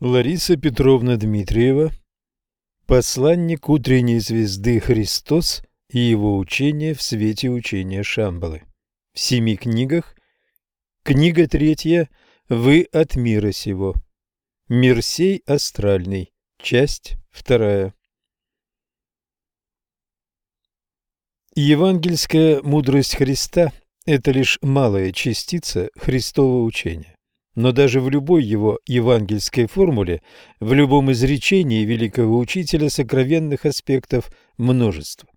Лариса Петровна Дмитриева Посланник утренней звезды Христос и его учение в свете учения Шамбалы. В семи книгах. Книга третья «Вы от мира сего». Мир сей астральный. Часть вторая. Евангельская мудрость Христа – это лишь малая частица Христового учения. Но даже в любой его евангельской формуле, в любом изречении великого учителя сокровенных аспектов множество.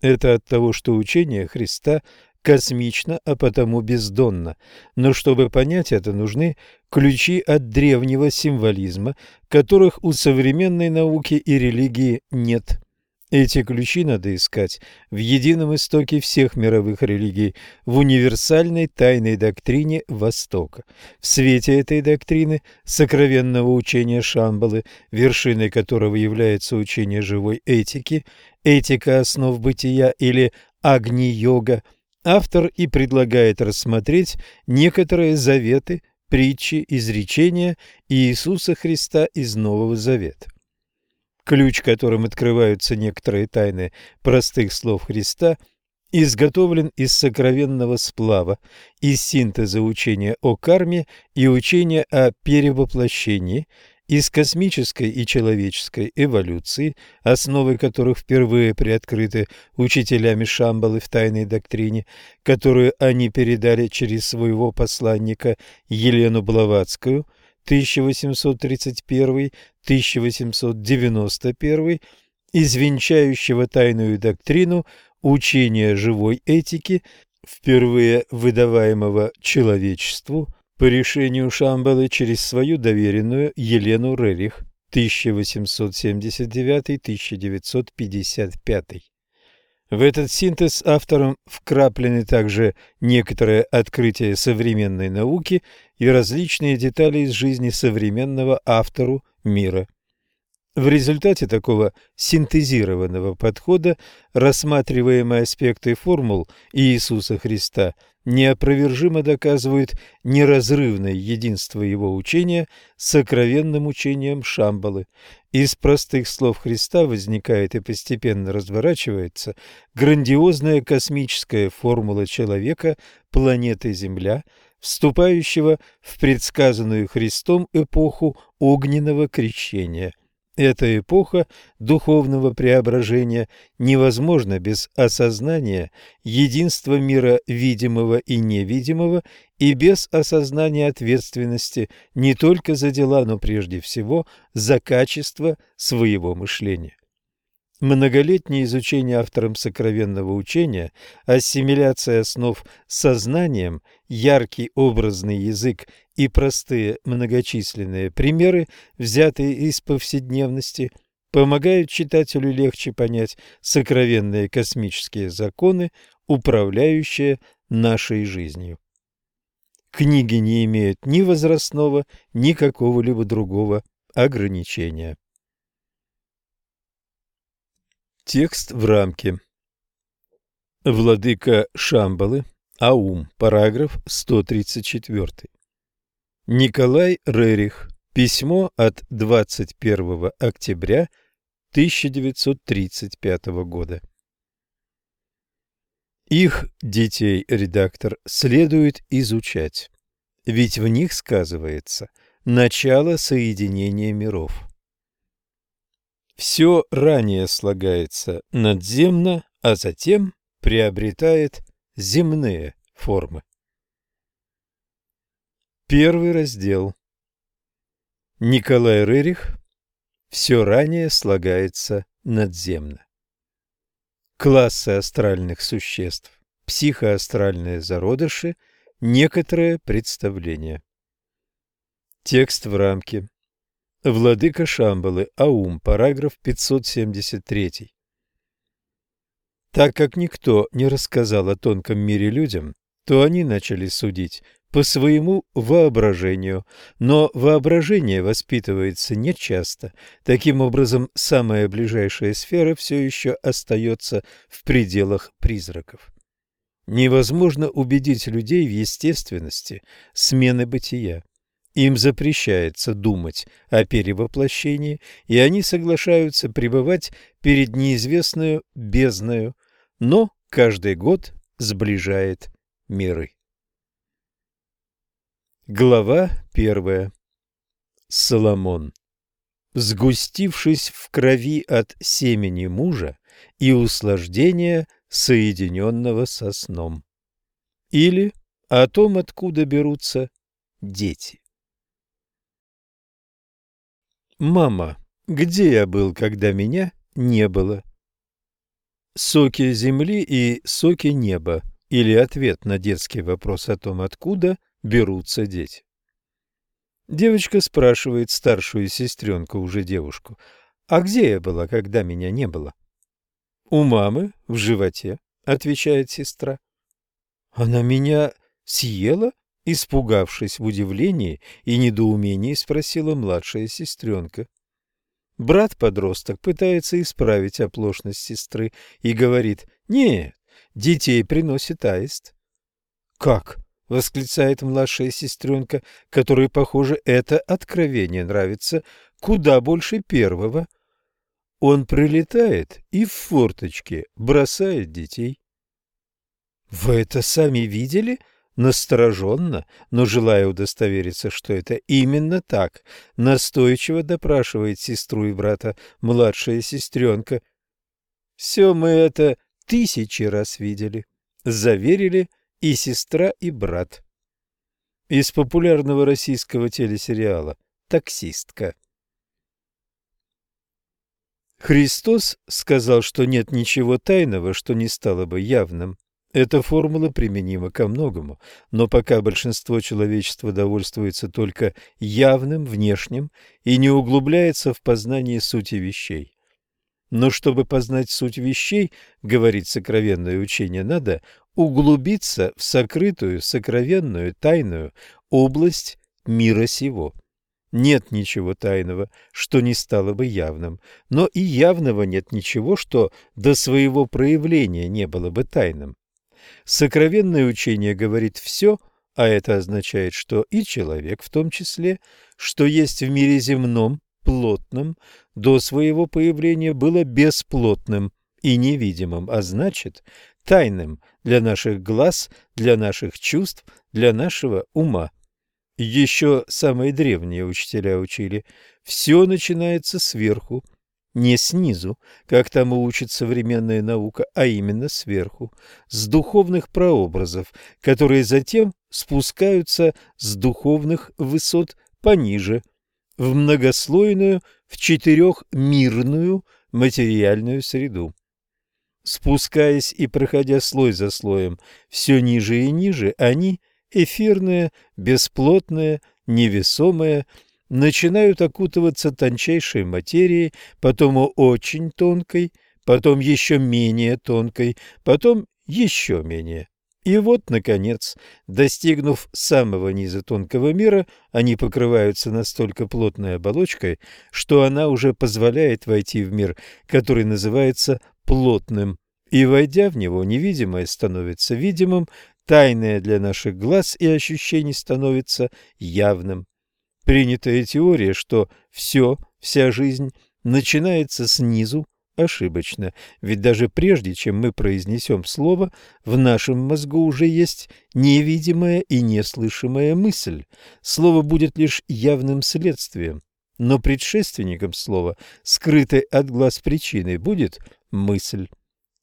Это от того, что учение Христа космично, а потому бездонно. Но чтобы понять это, нужны ключи от древнего символизма, которых у современной науки и религии нет. Эти ключи надо искать в едином истоке всех мировых религий, в универсальной тайной доктрине Востока. В свете этой доктрины, сокровенного учения Шамбалы, вершиной которого является учение живой этики, этика основ бытия или Агни-йога, автор и предлагает рассмотреть некоторые заветы, притчи, изречения Иисуса Христа из Нового Завета. Ключ, которым открываются некоторые тайны простых слов Христа, изготовлен из сокровенного сплава, из синтеза учения о карме и учения о перевоплощении, из космической и человеческой эволюции, основы которых впервые приоткрыты учителями Шамбалы в тайной доктрине, которую они передали через своего посланника Елену Блаватскую – 1831-1891, извенчающего тайную доктрину учения живой этики, впервые выдаваемого человечеству по решению Шамбалы через свою доверенную Елену Рерих 1879-1955. В этот синтез автором вкраплены также некоторые открытия современной науки и различные детали из жизни современного автору мира. В результате такого синтезированного подхода рассматриваемые аспекты формул Иисуса Христа неопровержимо доказывают неразрывное единство его учения с сокровенным учением Шамбалы. Из простых слов Христа возникает и постепенно разворачивается грандиозная космическая формула человека, планеты Земля, вступающего в предсказанную Христом эпоху огненного крещения – эта эпоха духовного преображения невозможна без осознания единства мира видимого и невидимого и без осознания ответственности не только за дела, но прежде всего за качество своего мышления. Многолетнее изучение автором сокровенного учения, ассимиляция основ сознанием, яркий образный язык и простые многочисленные примеры, взятые из повседневности, помогают читателю легче понять сокровенные космические законы, управляющие нашей жизнью. Книги не имеют ни возрастного, ни какого-либо другого ограничения. Текст в рамке. Владыка Шамбалы, Аум, параграф 134. Николай Рерих. Письмо от 21 октября 1935 года. Их детей редактор следует изучать, ведь в них сказывается начало соединения миров. Все ранее слагается надземно, а затем приобретает земные формы. Первый раздел. Николай Рерих. Все ранее слагается надземно. Классы астральных существ, психоастральные зародыши, некоторые представления. Текст в рамке. Владыка Шамбалы, Аум, параграф 573. Так как никто не рассказал о тонком мире людям, то они начали судить по своему воображению, но воображение воспитывается нечасто. Таким образом, самая ближайшая сфера все еще остается в пределах призраков. Невозможно убедить людей в естественности смены бытия. Им запрещается думать о перевоплощении, и они соглашаются пребывать перед неизвестную бездною, но каждый год сближает миры. Глава первая. Соломон. Сгустившись в крови от семени мужа и услаждения, соединенного со сном. Или о том, откуда берутся дети. Мама, где я был, когда меня не было? Соки земли и соки неба или ответ на детский вопрос о том, откуда берутся дети. Девочка спрашивает старшую сестренку, уже девушку, «А где я была, когда меня не было?» «У мамы, в животе», — отвечает сестра. «Она меня съела?» Испугавшись в удивлении и недоумении, спросила младшая сестренка. Брат-подросток пытается исправить оплошность сестры и говорит, «Нет, детей приносит аист». «Как?» — восклицает младшая сестренка, которой, похоже, это откровение нравится куда больше первого. Он прилетает и в форточке бросает детей. «Вы это сами видели?» Настороженно, но желая удостовериться, что это именно так, настойчиво допрашивает сестру и брата младшая сестренка. «Все мы это тысячи раз видели», — заверили и сестра, и брат. Из популярного российского телесериала «Таксистка». Христос сказал, что нет ничего тайного, что не стало бы явным. Эта формула применима ко многому, но пока большинство человечества довольствуется только явным, внешним и не углубляется в познание сути вещей. Но чтобы познать суть вещей, говорит сокровенное учение, надо углубиться в сокрытую, сокровенную, тайную область мира сего. Нет ничего тайного, что не стало бы явным, но и явного нет ничего, что до своего проявления не было бы тайным. Сокровенное учение говорит все, а это означает, что и человек в том числе, что есть в мире земном, плотным, до своего появления было бесплотным и невидимым, а значит, тайным для наших глаз, для наших чувств, для нашего ума. Еще самые древние учителя учили, все начинается сверху, не снизу, как тому учит современная наука, а именно сверху, с духовных прообразов, которые затем спускаются с духовных высот пониже, в многослойную, в четырехмирную материальную среду. Спускаясь и проходя слой за слоем все ниже и ниже, они, эфирные, бесплотные, невесомые, начинают окутываться тончайшей материей, потом очень тонкой, потом еще менее тонкой, потом еще менее. И вот, наконец, достигнув самого низа тонкого мира, они покрываются настолько плотной оболочкой, что она уже позволяет войти в мир, который называется плотным. И, войдя в него, невидимое становится видимым, тайное для наших глаз и ощущений становится явным. Принятая теория, что все, вся жизнь начинается снизу, ошибочно, ведь даже прежде, чем мы произнесем слово, в нашем мозгу уже есть невидимая и неслышимая мысль. Слово будет лишь явным следствием, но предшественником слова, скрытой от глаз причиной, будет мысль.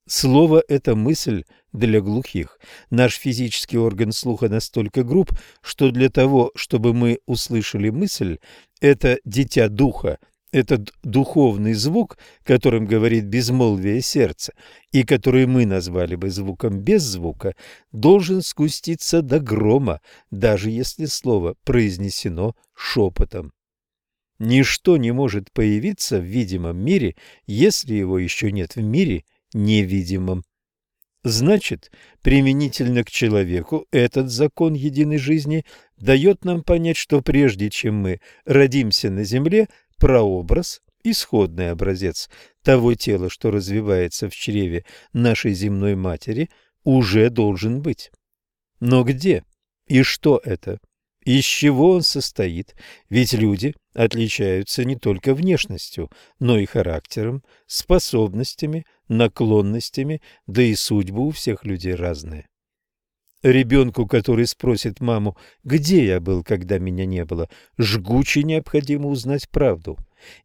Слово – это мысль для глухих. Наш физический орган слуха настолько груб, что для того, чтобы мы услышали мысль, это дитя духа, этот духовный звук, которым говорит безмолвие сердца, и который мы назвали бы звуком без звука, должен спуститься до грома, даже если слово произнесено шепотом. Ничто не может появиться в видимом мире, если его еще нет в мире невидимом. Значит, применительно к человеку этот закон единой жизни дает нам понять, что прежде чем мы родимся на земле, прообраз, исходный образец того тела, что развивается в чреве нашей земной матери, уже должен быть. Но где и что это? Из чего он состоит? Ведь люди отличаются не только внешностью, но и характером, способностями, наклонностями, да и судьбы у всех людей разные. Ребенку, который спросит маму, где я был, когда меня не было, жгуче необходимо узнать правду.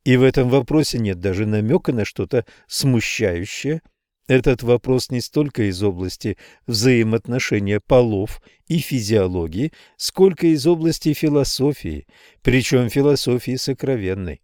И в этом вопросе нет даже намека на что-то смущающее. Этот вопрос не столько из области взаимоотношения полов и физиологии, сколько из области философии, причем философии сокровенной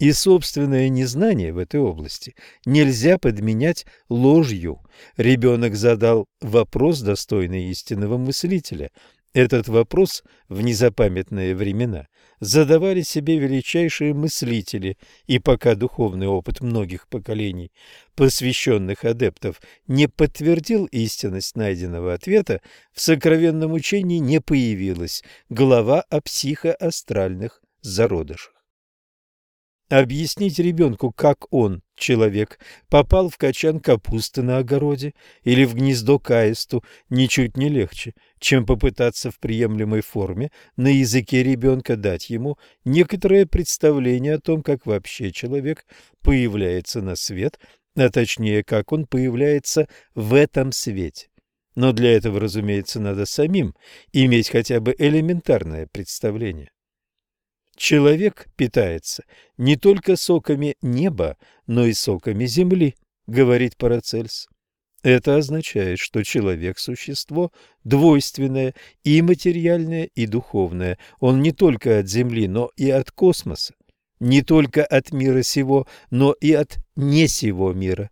и собственное незнание в этой области нельзя подменять ложью. Ребенок задал вопрос, достойный истинного мыслителя. Этот вопрос в незапамятные времена задавали себе величайшие мыслители, и пока духовный опыт многих поколений, посвященных адептов, не подтвердил истинность найденного ответа, в сокровенном учении не появилась глава о психоастральных зародышах. Объяснить ребенку, как он, человек, попал в качан капусты на огороде или в гнездо каисту, ничуть не легче, чем попытаться в приемлемой форме на языке ребенка дать ему некоторое представление о том, как вообще человек появляется на свет, а точнее, как он появляется в этом свете. Но для этого, разумеется, надо самим иметь хотя бы элементарное представление. Человек питается не только соками неба, но и соками земли, говорит Парацельс. Это означает, что человек – существо двойственное, и материальное, и духовное. Он не только от Земли, но и от космоса. Не только от мира сего, но и от не сего мира.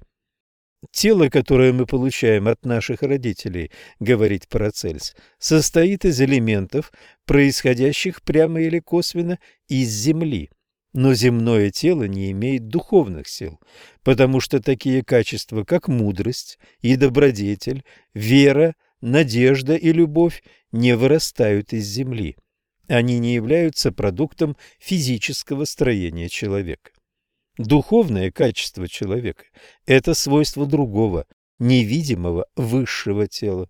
Тело, которое мы получаем от наших родителей, говорит Парацельс, состоит из элементов, происходящих прямо или косвенно из Земли. Но земное тело не имеет духовных сил, потому что такие качества, как мудрость и добродетель, вера, надежда и любовь, не вырастают из земли. Они не являются продуктом физического строения человека. Духовное качество человека – это свойство другого, невидимого высшего тела.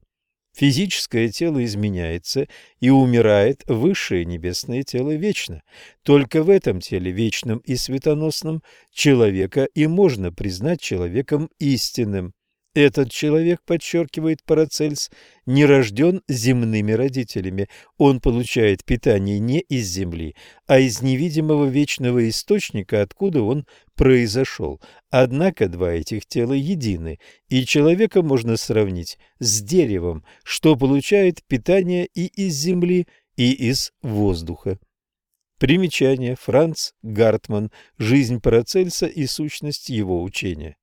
Физическое тело изменяется и умирает, высшее небесное тело вечно. Только в этом теле, вечном и светоносном, человека и можно признать человеком истинным. Этот человек, подчеркивает Парацельс, не рожден земными родителями. Он получает питание не из земли, а из невидимого вечного источника, откуда он произошел. Однако два этих тела едины, и человека можно сравнить с деревом, что получает питание и из земли, и из воздуха. Примечание. Франц Гартман. Жизнь Парацельса и сущность его учения.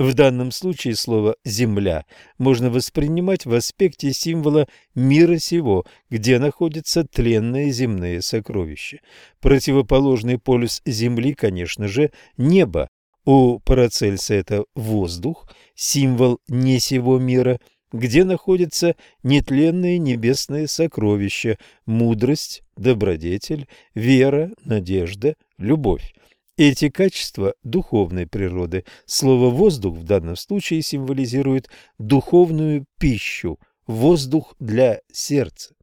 В данном случае слово «земля» можно воспринимать в аспекте символа мира сего, где находятся тленные земные сокровища. Противоположный полюс Земли, конечно же, небо. У Парацельса это воздух, символ не сего мира, где находятся нетленные небесные сокровища, мудрость, добродетель, вера, надежда, любовь. Эти качества духовной природы. Слово «воздух» в данном случае символизирует духовную пищу, воздух для сердца.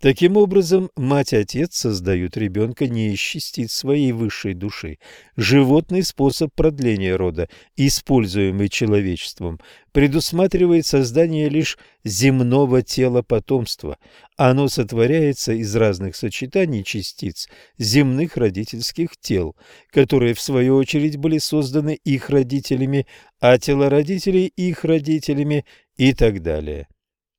Таким образом, мать и отец создают ребенка не из частиц своей высшей души. Животный способ продления рода, используемый человечеством, предусматривает создание лишь земного тела потомства. Оно сотворяется из разных сочетаний частиц земных родительских тел, которые в свою очередь были созданы их родителями, а тела родителей их родителями и так далее.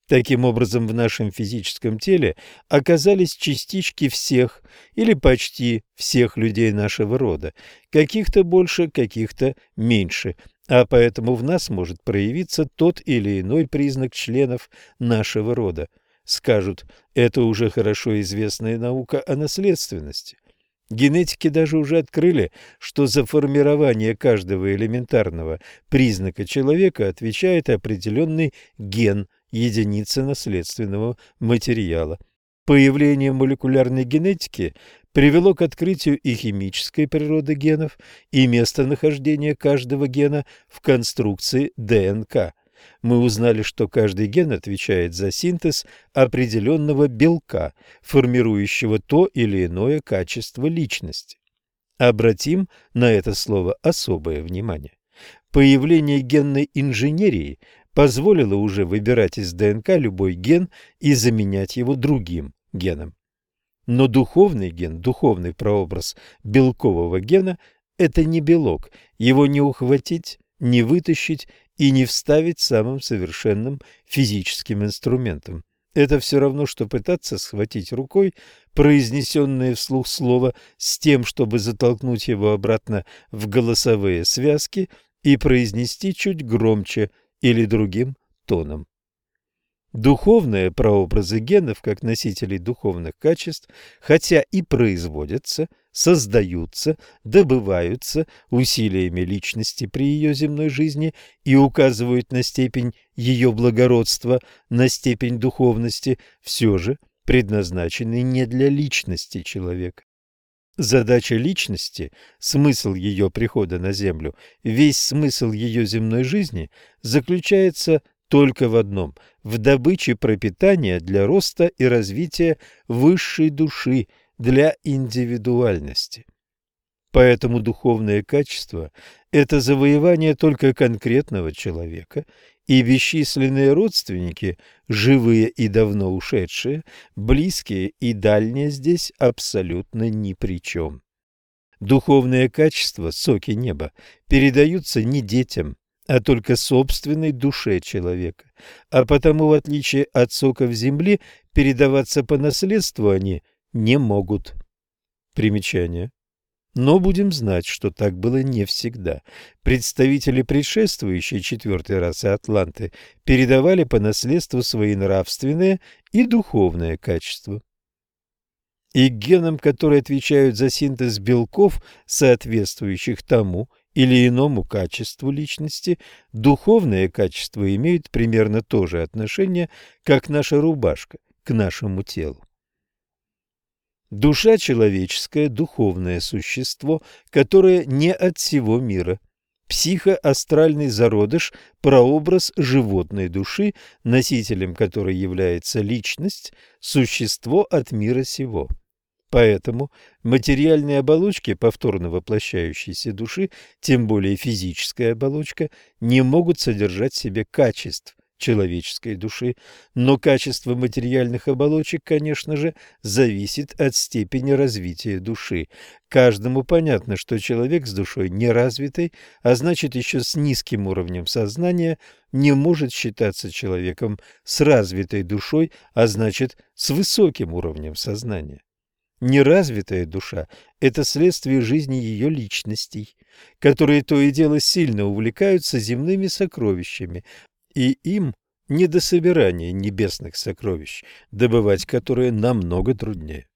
Таким образом, в нашем физическом теле оказались частички всех или почти всех людей нашего рода, каких-то больше, каких-то меньше, а поэтому в нас может проявиться тот или иной признак членов нашего рода. Скажут, это уже хорошо известная наука о наследственности. Генетики даже уже открыли, что за формирование каждого элементарного признака человека отвечает определенный ген – единицы наследственного материала. Появление молекулярной генетики привело к открытию и химической природы генов, и местонахождения каждого гена в конструкции ДНК. мы узнали, что каждый ген отвечает за синтез определенного белка, формирующего то или иное качество личности. Обратим на это слово особое внимание. Появление генной инженерии позволило уже выбирать из ДНК любой ген и заменять его другим геном. Но духовный ген, духовный прообраз белкового гена – это не белок, его не ухватить, не вытащить и не вставить самым совершенным физическим инструментом. Это все равно, что пытаться схватить рукой произнесенное вслух слово с тем, чтобы затолкнуть его обратно в голосовые связки и произнести чуть громче или другим тоном. Духовные прообразы генов, как носителей духовных качеств, хотя и производятся, создаются, добываются усилиями личности при ее земной жизни и указывают на степень ее благородства, на степень духовности, все же предназначены не для личности человека. Задача личности, смысл ее прихода на Землю, весь смысл ее земной жизни заключается только в одном – в добыче пропитания для роста и развития высшей души, для индивидуальности. Поэтому духовное качество – это завоевание только конкретного человека, и бесчисленные родственники, живые и давно ушедшие, близкие и дальние здесь абсолютно ни при чем. Духовные качества, соки неба, передаются не детям, а только собственной душе человека. А потому, в отличие от соков земли, передаваться по наследству они не могут. Примечание. Но будем знать, что так было не всегда. Представители предшествующей четвертой расы Атланты передавали по наследству свои нравственные и духовные качества. И генам, которые отвечают за синтез белков, соответствующих тому или иному качеству личности, духовные качества имеют примерно то же отношение, как наша рубашка к нашему телу. Душа человеческая – духовное существо, которое не от всего мира. Психоастральный зародыш – прообраз животной души, носителем которой является личность, существо от мира сего. Поэтому материальные оболочки повторно воплощающейся души, тем более физическая оболочка, не могут содержать в себе качеств человеческой души, но качество материальных оболочек, конечно же, зависит от степени развития души. Каждому понятно, что человек с душой неразвитой, а значит еще с низким уровнем сознания, не может считаться человеком с развитой душой, а значит с высоким уровнем сознания. Неразвитая душа – это следствие жизни ее личностей, которые то и дело сильно увлекаются земными сокровищами, и им не до собирания небесных сокровищ, добывать которые намного труднее.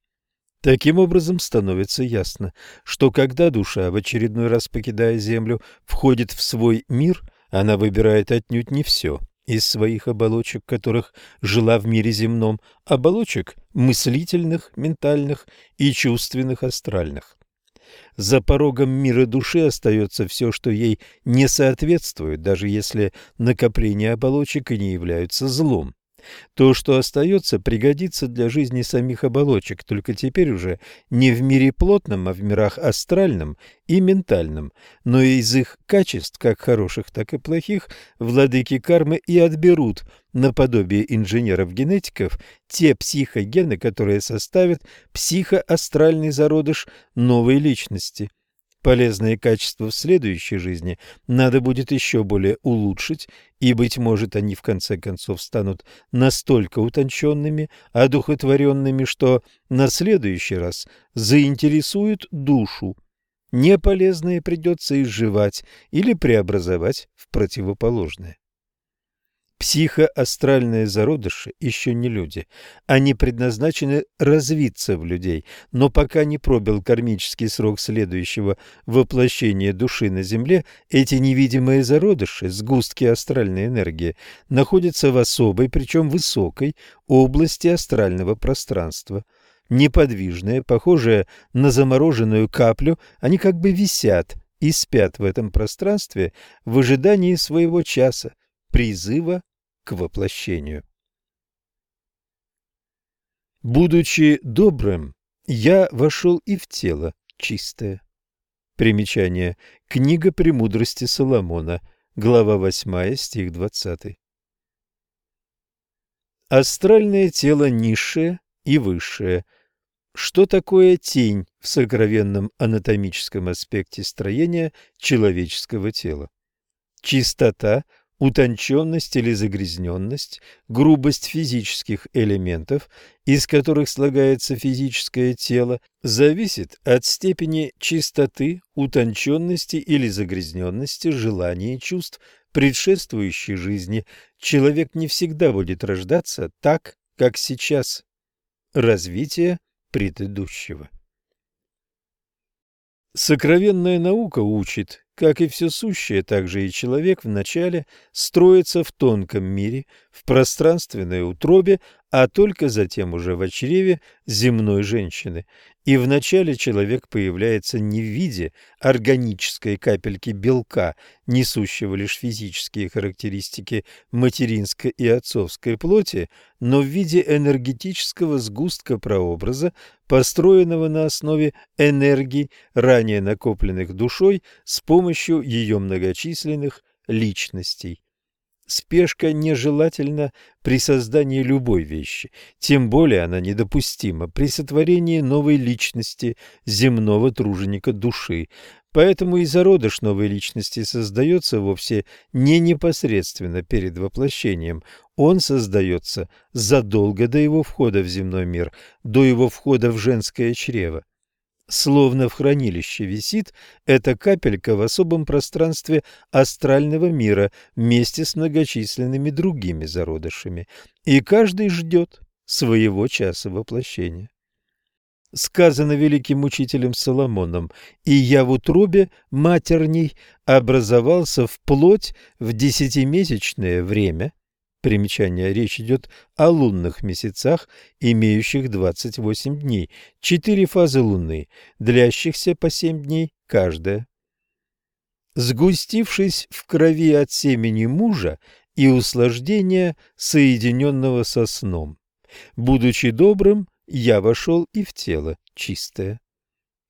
Таким образом становится ясно, что когда душа, в очередной раз покидая Землю, входит в свой мир, она выбирает отнюдь не все – из своих оболочек, которых жила в мире земном, оболочек мыслительных, ментальных и чувственных, астральных. За порогом мира души остается все, что ей не соответствует, даже если накопления оболочек и не являются злом. То, что остается, пригодится для жизни самих оболочек, только теперь уже не в мире плотном, а в мирах астральном и ментальном, но из их качеств, как хороших, так и плохих, владыки кармы и отберут, наподобие инженеров-генетиков, те психогены, которые составят психоастральный зародыш новой личности – Полезные качества в следующей жизни надо будет еще более улучшить, и, быть может, они в конце концов станут настолько утонченными, одухотворенными, что на следующий раз заинтересуют душу. Неполезные придется изживать или преобразовать в противоположное. Психоастральные зародыши еще не люди. Они предназначены развиться в людей, но пока не пробил кармический срок следующего воплощения души на Земле, эти невидимые зародыши, сгустки астральной энергии, находятся в особой, причем высокой, области астрального пространства. Неподвижные, похожие на замороженную каплю, они как бы висят и спят в этом пространстве в ожидании своего часа, призыва к воплощению. Будучи добрым, я вошел и в тело чистое. Примечание. Книга «Премудрости Соломона», глава 8, стих 20. Астральное тело низшее и высшее. Что такое тень в сокровенном анатомическом аспекте строения человеческого тела? Чистота – утонченность или загрязненность, грубость физических элементов, из которых слагается физическое тело, зависит от степени чистоты, утонченности или загрязненности желаний и чувств, предшествующей жизни. Человек не всегда будет рождаться так, как сейчас. Развитие предыдущего. Сокровенная наука учит, как и все сущее, так же и человек вначале строится в тонком мире, в пространственной утробе, а только затем уже в чреве земной женщины. И вначале человек появляется не в виде органической капельки белка, несущего лишь физические характеристики материнской и отцовской плоти, но в виде энергетического сгустка прообраза, построенного на основе энергий, ранее накопленных душой с помощью ее многочисленных личностей. Спешка нежелательна при создании любой вещи, тем более она недопустима при сотворении новой личности, земного труженика души. Поэтому и зародыш новой личности создается вовсе не непосредственно перед воплощением. Он создается задолго до его входа в земной мир, до его входа в женское чрево. Словно в хранилище висит эта капелька в особом пространстве астрального мира вместе с многочисленными другими зародышами, и каждый ждет своего часа воплощения. Сказано великим учителем Соломоном, «И я в утробе матерней образовался вплоть в десятимесячное время, Примечание. Речь идет о лунных месяцах, имеющих 28 дней. Четыре фазы Луны, длящихся по 7 дней каждая. Сгустившись в крови от семени мужа и услаждения, соединенного со сном. Будучи добрым, я вошел и в тело чистое.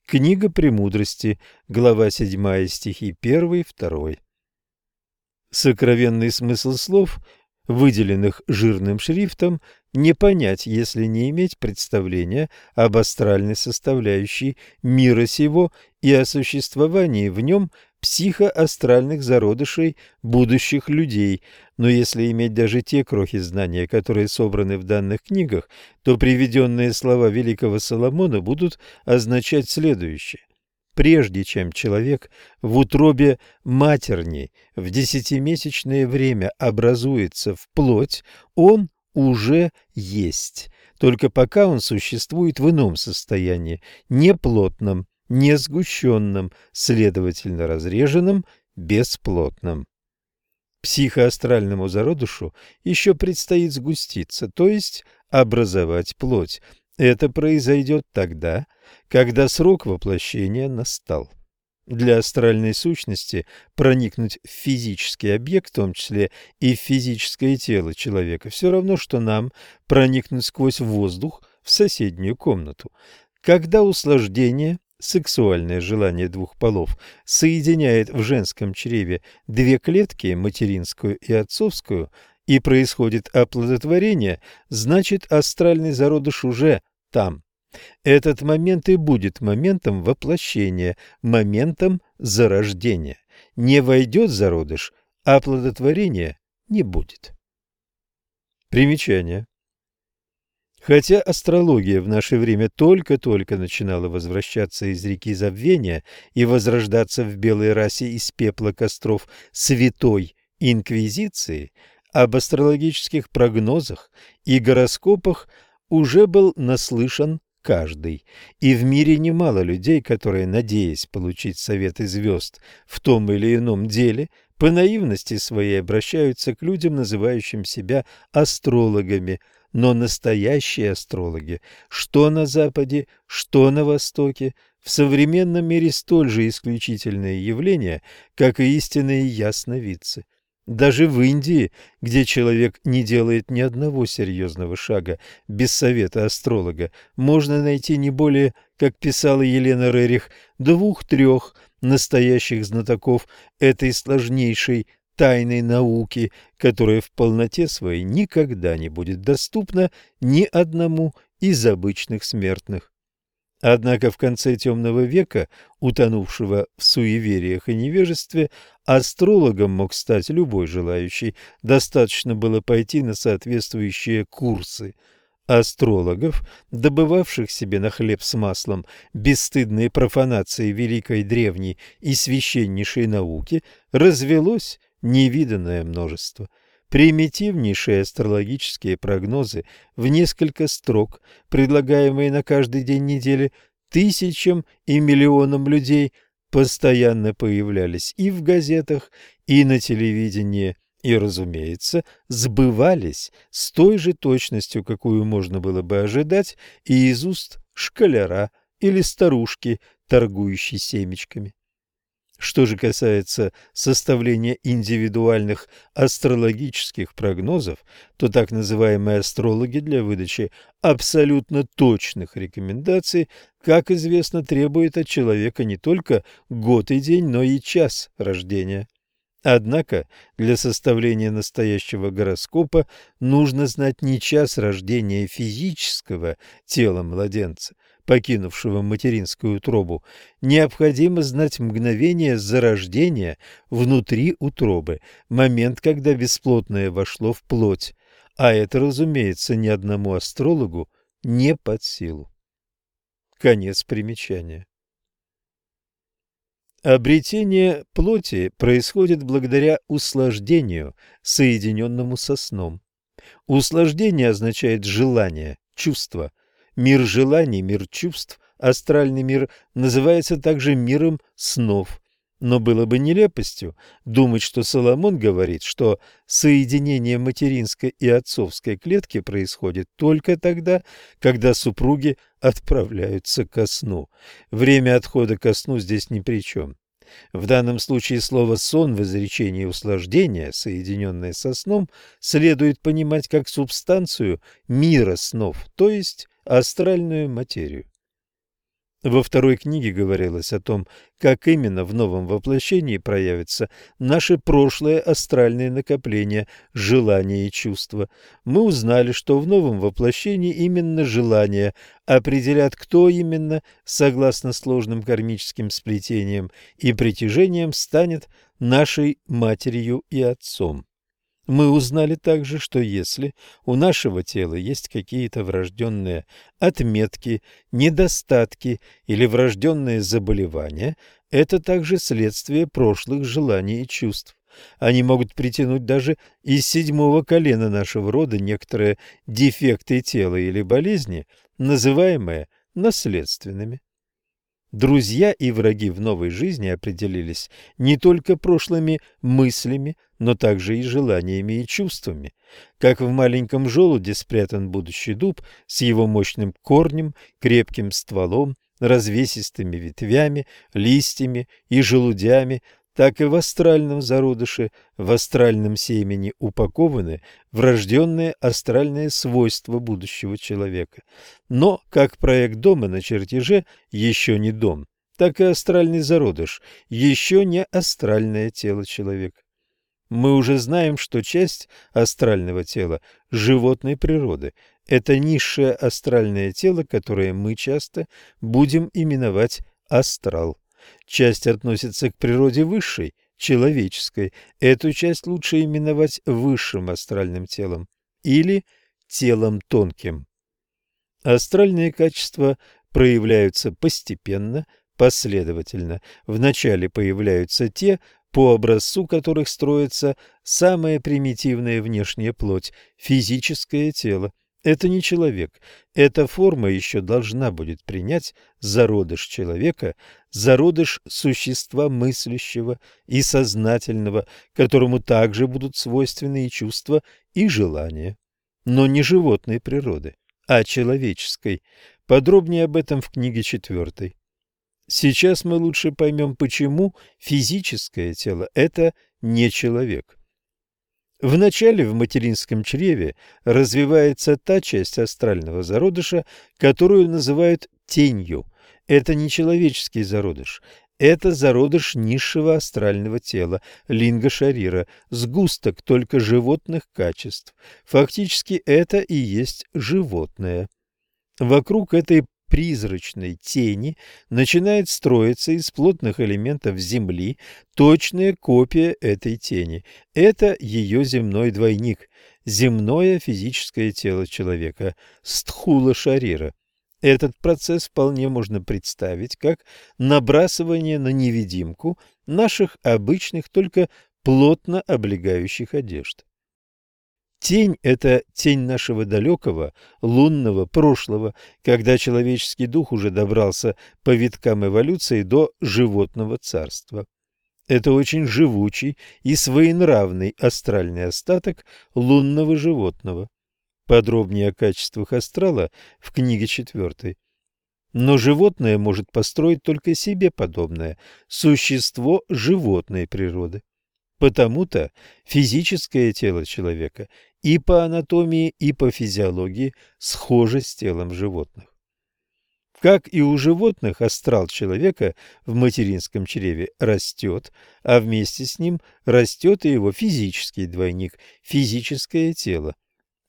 Книга «Премудрости», глава 7, стихи 1-2. Сокровенный смысл слов – выделенных жирным шрифтом, не понять, если не иметь представления об астральной составляющей мира сего и о существовании в нем психоастральных зародышей будущих людей. Но если иметь даже те крохи знания, которые собраны в данных книгах, то приведенные слова великого Соломона будут означать следующее. Прежде чем человек в утробе матерней в десятимесячное время образуется в плоть, он уже есть, только пока он существует в ином состоянии, не плотном, не сгущенном, следовательно разреженном, бесплотном. Психоастральному зародышу еще предстоит сгуститься, то есть образовать плоть. Это произойдет тогда, когда срок воплощения настал. Для астральной сущности проникнуть в физический объект, в том числе и в физическое тело человека, все равно, что нам проникнуть сквозь воздух в соседнюю комнату. Когда услаждение, сексуальное желание двух полов, соединяет в женском чреве две клетки, материнскую и отцовскую, и происходит оплодотворение, значит астральный зародыш уже там. Этот момент и будет моментом воплощения, моментом зарождения. Не войдет зародыш, оплодотворения не будет. Примечание. Хотя астрология в наше время только-только начинала возвращаться из реки забвения и возрождаться в белой расе из пепла костров святой инквизиции, об астрологических прогнозах и гороскопах уже был наслышан каждый. И в мире немало людей, которые, надеясь получить советы звезд в том или ином деле, по наивности своей обращаются к людям, называющим себя астрологами. Но настоящие астрологи, что на Западе, что на Востоке, в современном мире столь же исключительное явление, как и истинные ясновидцы. Даже в Индии, где человек не делает ни одного серьезного шага без совета астролога, можно найти не более, как писала Елена Рерих, двух-трех настоящих знатоков этой сложнейшей тайной науки, которая в полноте своей никогда не будет доступна ни одному из обычных смертных. Однако в конце темного века, утонувшего в суевериях и невежестве, астрологом мог стать любой желающий, достаточно было пойти на соответствующие курсы. Астрологов, добывавших себе на хлеб с маслом бесстыдные профанации великой древней и священнейшей науки, развелось невиданное множество – примитивнейшие астрологические прогнозы в несколько строк, предлагаемые на каждый день недели тысячам и миллионам людей, постоянно появлялись и в газетах, и на телевидении, и, разумеется, сбывались с той же точностью, какую можно было бы ожидать и из уст школяра или старушки, торгующей семечками. Что же касается составления индивидуальных астрологических прогнозов, то так называемые астрологи для выдачи абсолютно точных рекомендаций, как известно, требуют от человека не только год и день, но и час рождения. Однако для составления настоящего гороскопа нужно знать не час рождения физического тела младенца, покинувшего материнскую утробу, необходимо знать мгновение зарождения внутри утробы, момент, когда бесплотное вошло в плоть, а это, разумеется, ни одному астрологу не под силу. Конец примечания. Обретение плоти происходит благодаря услаждению, соединенному со сном. Услаждение означает желание, чувство – Мир желаний, мир чувств, астральный мир называется также миром снов. Но было бы нелепостью думать, что Соломон говорит, что соединение материнской и отцовской клетки происходит только тогда, когда супруги отправляются ко сну. Время отхода ко сну здесь ни при чем. В данном случае слово «сон» в изречении услаждения, соединенное со сном, следует понимать как субстанцию мира снов, то есть астральную материю. Во второй книге говорилось о том, как именно в новом воплощении проявится наше прошлое астральное накопление желания и чувства. Мы узнали, что в новом воплощении именно желания определят, кто именно, согласно сложным кармическим сплетениям и притяжениям, станет нашей матерью и отцом. Мы узнали также, что если у нашего тела есть какие-то врожденные отметки, недостатки или врожденные заболевания, это также следствие прошлых желаний и чувств. Они могут притянуть даже из седьмого колена нашего рода некоторые дефекты тела или болезни, называемые наследственными. Друзья и враги в новой жизни определились не только прошлыми мыслями, но также и желаниями и чувствами. Как в маленьком желуде спрятан будущий дуб с его мощным корнем, крепким стволом, развесистыми ветвями, листьями и желудями, так и в астральном зародыше, в астральном семени упакованы врожденные астральные свойства будущего человека. Но, как проект дома на чертеже еще не дом, так и астральный зародыш еще не астральное тело человека. Мы уже знаем, что часть астрального тела животной природы – это низшее астральное тело, которое мы часто будем именовать астрал. Часть относится к природе высшей, человеческой. Эту часть лучше именовать высшим астральным телом или телом тонким. Астральные качества проявляются постепенно, последовательно. Вначале появляются те, по образцу которых строится самая примитивная внешняя плоть – физическое тело. Это не человек. Эта форма еще должна будет принять зародыш человека, зародыш существа мыслящего и сознательного, которому также будут свойственны и чувства, и желания. Но не животной природы, а человеческой. Подробнее об этом в книге четвертой. Сейчас мы лучше поймем, почему физическое тело – это не человек. Вначале в материнском чреве развивается та часть астрального зародыша, которую называют тенью. Это не человеческий зародыш, это зародыш низшего астрального тела, линга-шарира, сгусток только животных качеств. Фактически это и есть животное. Вокруг этой призрачной тени начинает строиться из плотных элементов Земли точная копия этой тени. Это ее земной двойник, земное физическое тело человека, стхула шарира. Этот процесс вполне можно представить как набрасывание на невидимку наших обычных, только плотно облегающих одежд. Тень – это тень нашего далекого лунного прошлого, когда человеческий дух уже добрался по виткам эволюции до животного царства. Это очень живучий и своенравный астральный остаток лунного животного. Подробнее о качествах астрала в книге четвертой. Но животное может построить только себе подобное, существо животной природы. Потому-то физическое тело человека и по анатомии, и по физиологии схоже с телом животных. Как и у животных, астрал человека в материнском чреве растет, а вместе с ним растет и его физический двойник, физическое тело.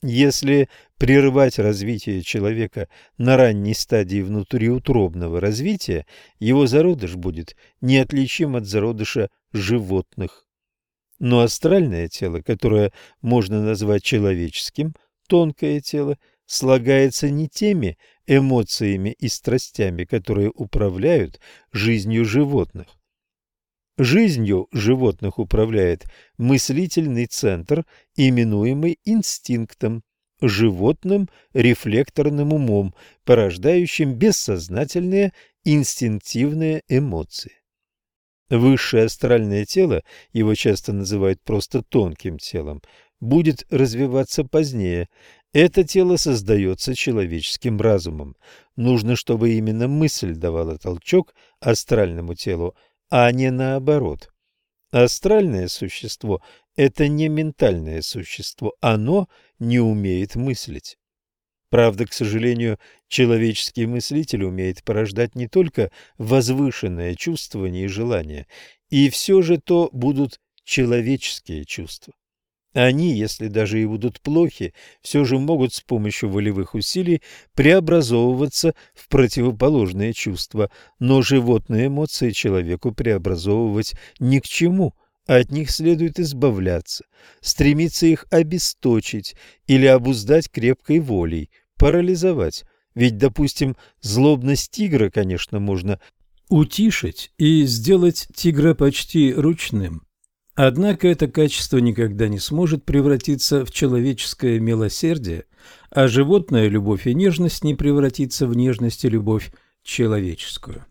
Если прервать развитие человека на ранней стадии внутриутробного развития, его зародыш будет неотличим от зародыша животных. Но астральное тело, которое можно назвать человеческим, тонкое тело, слагается не теми эмоциями и страстями, которые управляют жизнью животных. Жизнью животных управляет мыслительный центр, именуемый инстинктом, животным рефлекторным умом, порождающим бессознательные инстинктивные эмоции. Высшее астральное тело, его часто называют просто тонким телом, будет развиваться позднее. Это тело создается человеческим разумом. Нужно, чтобы именно мысль давала толчок астральному телу, а не наоборот. Астральное существо – это не ментальное существо, оно не умеет мыслить. Правда, к сожалению, человеческий мыслитель умеет порождать не только возвышенное чувствование и желание, и все же то будут человеческие чувства. Они, если даже и будут плохи, все же могут с помощью волевых усилий преобразовываться в противоположные чувства, но животные эмоции человеку преобразовывать ни к чему – от них следует избавляться, стремиться их обесточить или обуздать крепкой волей, парализовать. Ведь, допустим, злобность тигра, конечно, можно утишить и сделать тигра почти ручным. Однако это качество никогда не сможет превратиться в человеческое милосердие, а животная любовь и нежность не превратится в нежность и любовь человеческую.